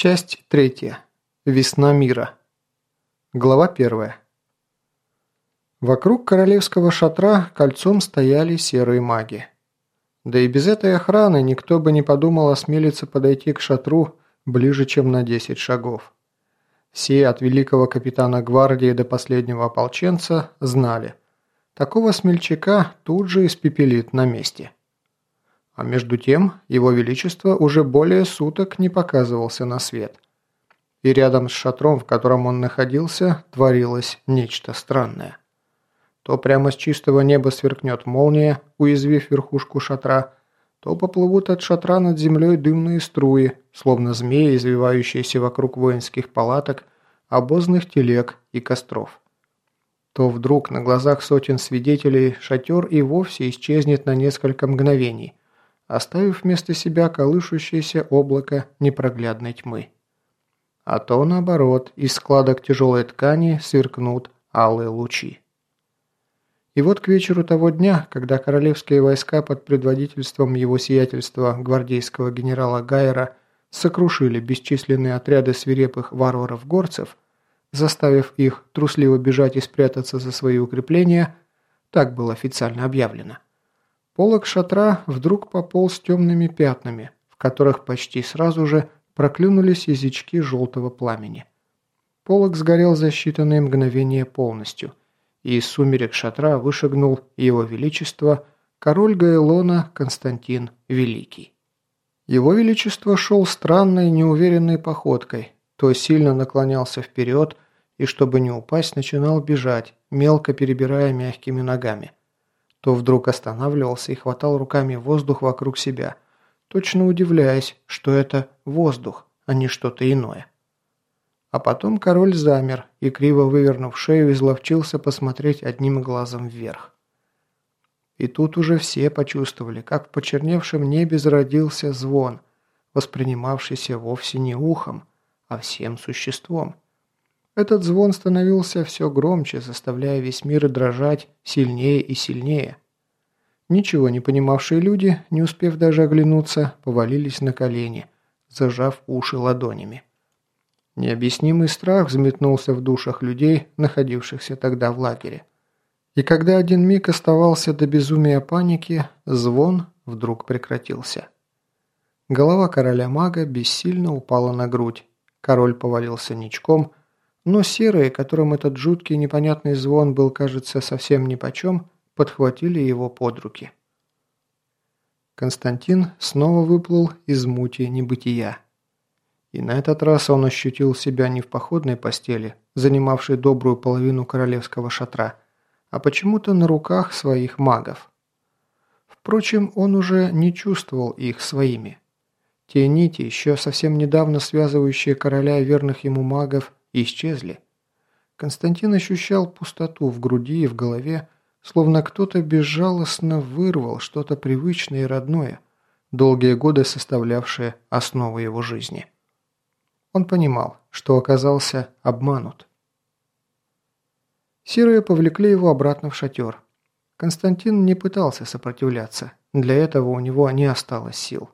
Часть третья. Весна мира. Глава первая. Вокруг королевского шатра кольцом стояли серые маги. Да и без этой охраны никто бы не подумал осмелиться подойти к шатру ближе, чем на 10 шагов. Все от великого капитана гвардии до последнего ополченца знали. Такого смельчака тут же испепелит на месте. А между тем, его величество уже более суток не показывался на свет. И рядом с шатром, в котором он находился, творилось нечто странное. То прямо с чистого неба сверкнет молния, уязвив верхушку шатра, то поплывут от шатра над землей дымные струи, словно змеи, извивающиеся вокруг воинских палаток, обозных телег и костров. То вдруг на глазах сотен свидетелей шатер и вовсе исчезнет на несколько мгновений, оставив вместо себя колышущееся облако непроглядной тьмы. А то, наоборот, из складок тяжелой ткани сверкнут алые лучи. И вот к вечеру того дня, когда королевские войска под предводительством его сиятельства гвардейского генерала Гайера сокрушили бесчисленные отряды свирепых варваров-горцев, заставив их трусливо бежать и спрятаться за свои укрепления, так было официально объявлено – Полок шатра вдруг пополз темными пятнами, в которых почти сразу же проклюнулись язычки желтого пламени. Полок сгорел за считанные мгновения полностью, и из сумерек шатра вышагнул его величество король Гаэлона Константин Великий. Его величество шел странной, неуверенной походкой, то сильно наклонялся вперед и, чтобы не упасть, начинал бежать, мелко перебирая мягкими ногами то вдруг останавливался и хватал руками воздух вокруг себя, точно удивляясь, что это воздух, а не что-то иное. А потом король замер и, криво вывернув шею, изловчился посмотреть одним глазом вверх. И тут уже все почувствовали, как в почерневшем небе зародился звон, воспринимавшийся вовсе не ухом, а всем существом. Этот звон становился все громче, заставляя весь мир дрожать сильнее и сильнее. Ничего не понимавшие люди, не успев даже оглянуться, повалились на колени, зажав уши ладонями. Необъяснимый страх взметнулся в душах людей, находившихся тогда в лагере. И когда один миг оставался до безумия паники, звон вдруг прекратился. Голова короля-мага бессильно упала на грудь. Король повалился ничком, но серые, которым этот жуткий непонятный звон был, кажется, совсем нипочем, подхватили его под руки. Константин снова выплыл из мути небытия. И на этот раз он ощутил себя не в походной постели, занимавшей добрую половину королевского шатра, а почему-то на руках своих магов. Впрочем, он уже не чувствовал их своими. Те нити, еще совсем недавно связывающие короля верных ему магов, исчезли. Константин ощущал пустоту в груди и в голове, словно кто-то безжалостно вырвал что-то привычное и родное, долгие годы составлявшее основу его жизни. Он понимал, что оказался обманут. Серые повлекли его обратно в шатер. Константин не пытался сопротивляться, для этого у него не осталось сил.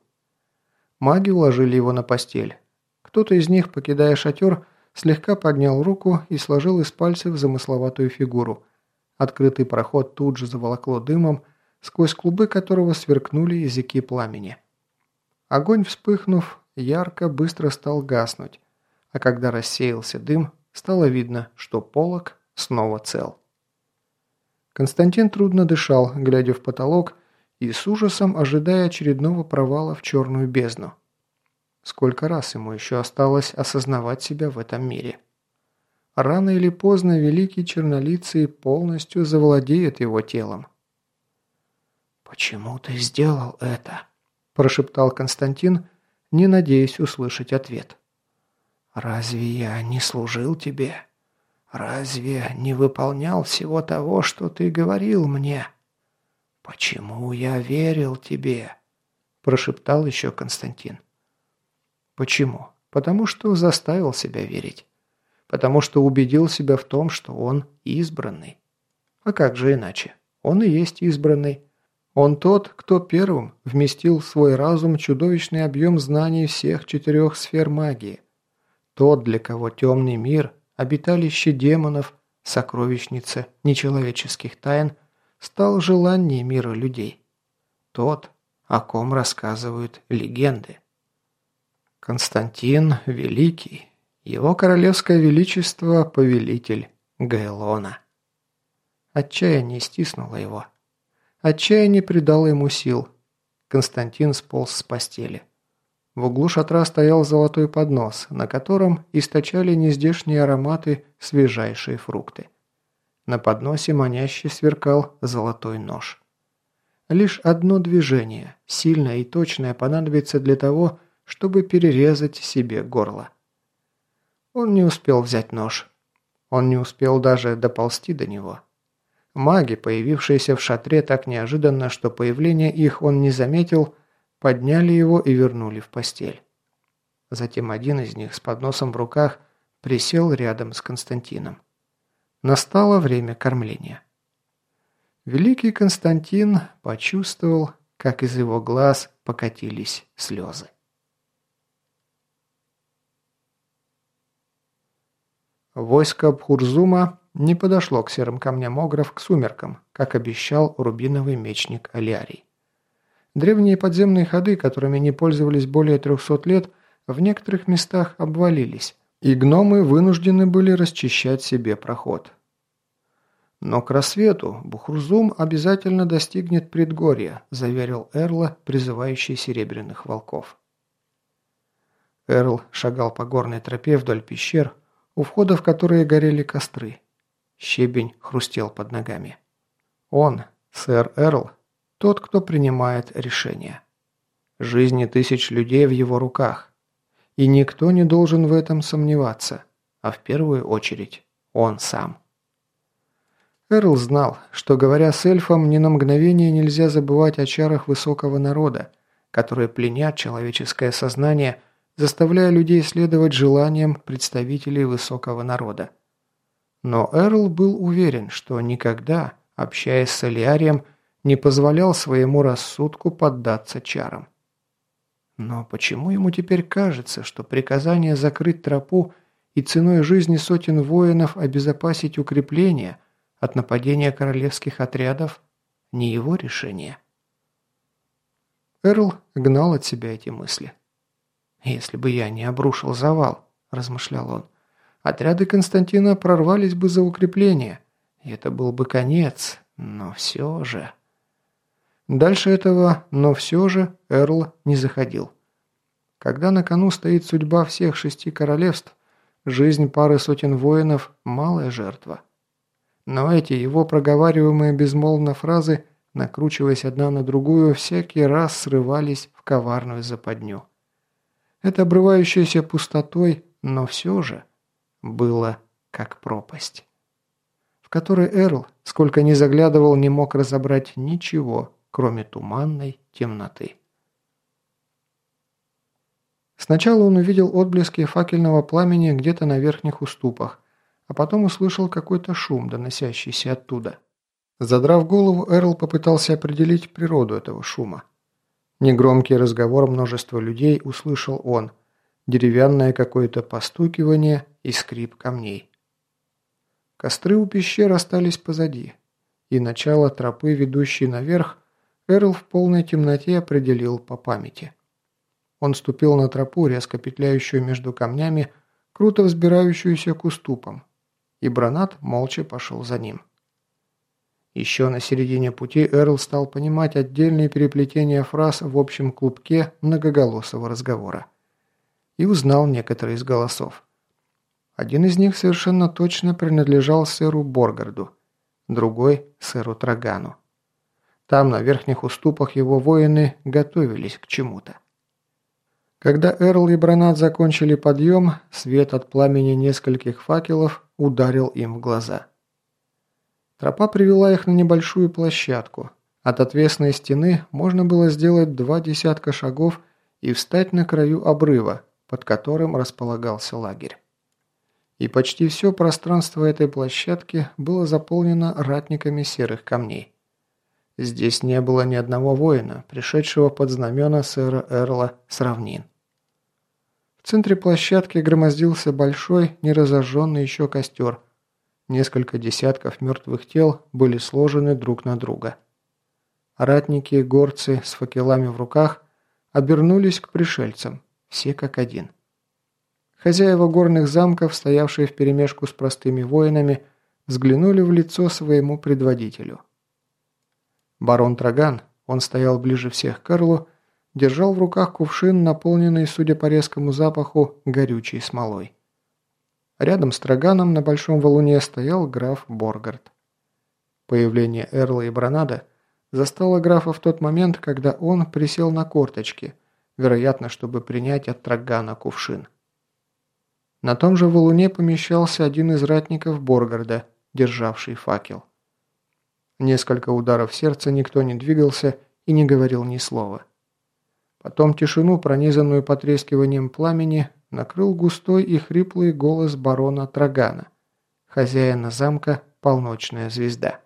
Маги уложили его на постель. Кто-то из них, покидая шатер, слегка поднял руку и сложил из пальцев замысловатую фигуру. Открытый проход тут же заволокло дымом, сквозь клубы которого сверкнули языки пламени. Огонь, вспыхнув, ярко быстро стал гаснуть, а когда рассеялся дым, стало видно, что полог снова цел. Константин трудно дышал, глядя в потолок и с ужасом ожидая очередного провала в черную бездну. Сколько раз ему еще осталось осознавать себя в этом мире? Рано или поздно великий чернолицый полностью завладеет его телом. «Почему ты сделал это?» – прошептал Константин, не надеясь услышать ответ. «Разве я не служил тебе? Разве не выполнял всего того, что ты говорил мне? Почему я верил тебе?» – прошептал еще Константин. Почему? Потому что заставил себя верить. Потому что убедил себя в том, что он избранный. А как же иначе? Он и есть избранный. Он тот, кто первым вместил в свой разум чудовищный объем знаний всех четырех сфер магии, Тот, для кого темный мир, обиталище демонов, сокровищница нечеловеческих тайн, стал желанием мира людей. Тот, о ком рассказывают легенды. Константин Великий, его королевское величество – повелитель Гайлона. Отчаяние стиснуло его. Отчаяние придало ему сил. Константин сполз с постели. В углу шатра стоял золотой поднос, на котором источали нездешние ароматы свежайшие фрукты. На подносе маняще сверкал золотой нож. Лишь одно движение, сильное и точное, понадобится для того, чтобы перерезать себе горло. Он не успел взять нож. Он не успел даже доползти до него. Маги, появившиеся в шатре так неожиданно, что появление их он не заметил, подняли его и вернули в постель. Затем один из них с подносом в руках присел рядом с Константином. Настало время кормления. Великий Константин почувствовал, как из его глаз покатились слезы. Войско Бхурзума не подошло к серым камням Огров к сумеркам, как обещал рубиновый мечник Алиарий. Древние подземные ходы, которыми не пользовались более 300 лет, в некоторых местах обвалились, и гномы вынуждены были расчищать себе проход. «Но к рассвету Бухурзум обязательно достигнет предгорья», заверил Эрла, призывающий серебряных волков. Эрл шагал по горной тропе вдоль пещер, у входа в которые горели костры. Щебень хрустел под ногами. Он, сэр Эрл, тот, кто принимает решения. Жизни тысяч людей в его руках. И никто не должен в этом сомневаться, а в первую очередь он сам. Эрл знал, что, говоря с эльфом, ни на мгновение нельзя забывать о чарах высокого народа, которые пленят человеческое сознание – заставляя людей следовать желаниям представителей высокого народа. Но Эрл был уверен, что никогда, общаясь с Элиарием, не позволял своему рассудку поддаться чарам. Но почему ему теперь кажется, что приказание закрыть тропу и ценой жизни сотен воинов обезопасить укрепления от нападения королевских отрядов не его решение? Эрл гнал от себя эти мысли. «Если бы я не обрушил завал», – размышлял он, – «отряды Константина прорвались бы за укрепление. Это был бы конец, но все же...» Дальше этого «но все же» Эрл не заходил. Когда на кону стоит судьба всех шести королевств, жизнь пары сотен воинов – малая жертва. Но эти его проговариваемые безмолвно фразы, накручиваясь одна на другую, всякий раз срывались в коварную западню. Это обрывающееся пустотой, но все же было как пропасть, в которой Эрл, сколько ни заглядывал, не мог разобрать ничего, кроме туманной темноты. Сначала он увидел отблески факельного пламени где-то на верхних уступах, а потом услышал какой-то шум, доносящийся оттуда. Задрав голову, Эрл попытался определить природу этого шума. Негромкий разговор множества людей услышал он, деревянное какое-то постукивание и скрип камней. Костры у пещер остались позади, и начало тропы, ведущей наверх, Эрл в полной темноте определил по памяти. Он ступил на тропу, резко петляющую между камнями, круто взбирающуюся к уступам, и Бранат молча пошел за ним. Еще на середине пути Эрл стал понимать отдельные переплетения фраз в общем клубке многоголосого разговора. И узнал некоторые из голосов. Один из них совершенно точно принадлежал сэру Боргарду, другой – сэру Трагану. Там, на верхних уступах, его воины готовились к чему-то. Когда Эрл и Бранат закончили подъем, свет от пламени нескольких факелов ударил им в глаза – Тропа привела их на небольшую площадку. От отвесной стены можно было сделать два десятка шагов и встать на краю обрыва, под которым располагался лагерь. И почти все пространство этой площадки было заполнено ратниками серых камней. Здесь не было ни одного воина, пришедшего под знамена сэра Эрла с равнин. В центре площадки громоздился большой, неразожженный еще костер. Несколько десятков мертвых тел были сложены друг на друга. Ратники и горцы с факелами в руках обернулись к пришельцам, все как один. Хозяева горных замков, стоявшие вперемешку с простыми воинами, взглянули в лицо своему предводителю. Барон Траган, он стоял ближе всех к Карлу, держал в руках кувшин, наполненный, судя по резкому запаху, горючей смолой. Рядом с Траганом на большом валуне стоял граф Боргард. Появление Эрла и Бранада застало графа в тот момент, когда он присел на корточки, вероятно, чтобы принять от Трагана кувшин. На том же валуне помещался один из ратников Боргарда, державший факел. Несколько ударов сердца никто не двигался и не говорил ни слова. Потом тишину, пронизанную потрескиванием пламени, накрыл густой и хриплый голос барона Трагана, хозяина замка «Полночная звезда».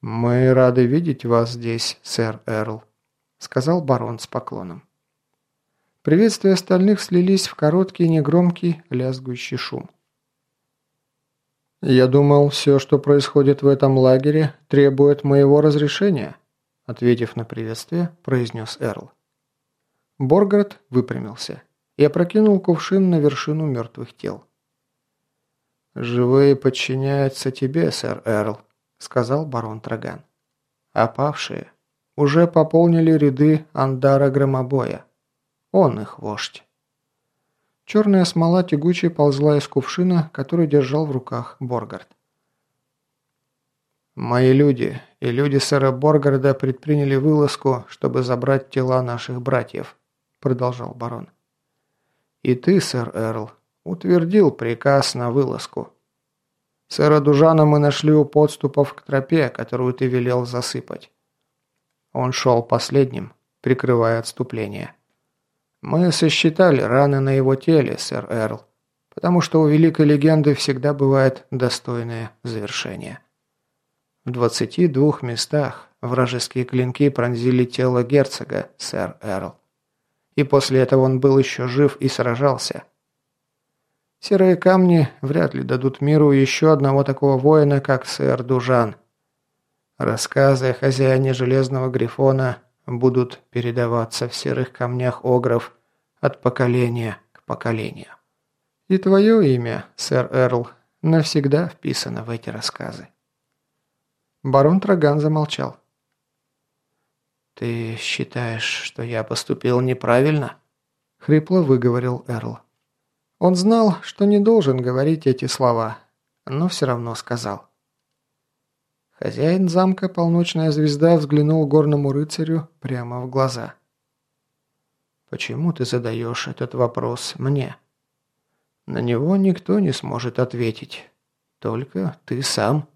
«Мы рады видеть вас здесь, сэр Эрл», — сказал барон с поклоном. Приветствия остальных слились в короткий, негромкий, лязгующий шум. «Я думал, все, что происходит в этом лагере, требует моего разрешения», ответив на приветствие, произнес Эрл. Боргард выпрямился и опрокинул кувшин на вершину мертвых тел. «Живые подчиняются тебе, сэр Эрл», — сказал барон Траган. «А павшие уже пополнили ряды Андара Громобоя. Он их вождь». Черная смола тягучей ползла из кувшина, который держал в руках Боргард. «Мои люди и люди сэра Боргарда предприняли вылазку, чтобы забрать тела наших братьев», – продолжал барон. «И ты, сэр Эрл, утвердил приказ на вылазку. Сэра Дужана мы нашли у подступов к тропе, которую ты велел засыпать. Он шел последним, прикрывая отступление». Мы сосчитали раны на его теле, сэр Эрл, потому что у великой легенды всегда бывает достойное завершение. В двадцати двух местах вражеские клинки пронзили тело герцога, сэр Эрл. И после этого он был еще жив и сражался. Серые камни вряд ли дадут миру еще одного такого воина, как сэр Дужан. Рассказы о хозяине Железного Грифона будут передаваться в серых камнях огров от поколения к поколению. И твое имя, сэр Эрл, навсегда вписано в эти рассказы. Барон Траган замолчал. «Ты считаешь, что я поступил неправильно?» — хрипло выговорил Эрл. Он знал, что не должен говорить эти слова, но все равно сказал. Хозяин замка «Полночная звезда» взглянул горному рыцарю прямо в глаза. «Почему ты задаешь этот вопрос мне?» «На него никто не сможет ответить. Только ты сам».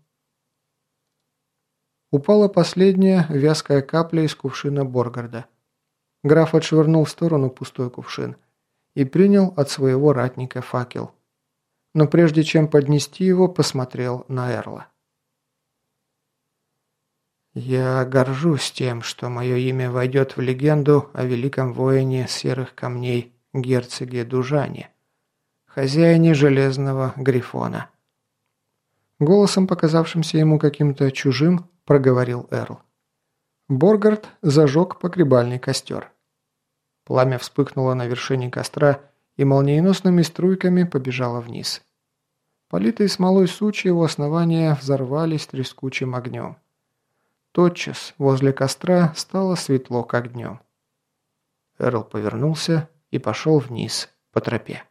Упала последняя вязкая капля из кувшина Боргарда. Граф отшвырнул в сторону пустой кувшин и принял от своего ратника факел. Но прежде чем поднести его, посмотрел на Эрла. Я горжусь тем, что мое имя войдет в легенду о великом воине серых камней герцоге Дужане, хозяине железного грифона. Голосом, показавшимся ему каким-то чужим, проговорил Эрл. Боргард зажег погребальный костер. Пламя вспыхнуло на вершине костра и молниеносными струйками побежало вниз. Политые смолой сучья у основания взорвались трескучим огнем. Тотчас возле костра стало светло, как днем. Эрл повернулся и пошел вниз по тропе.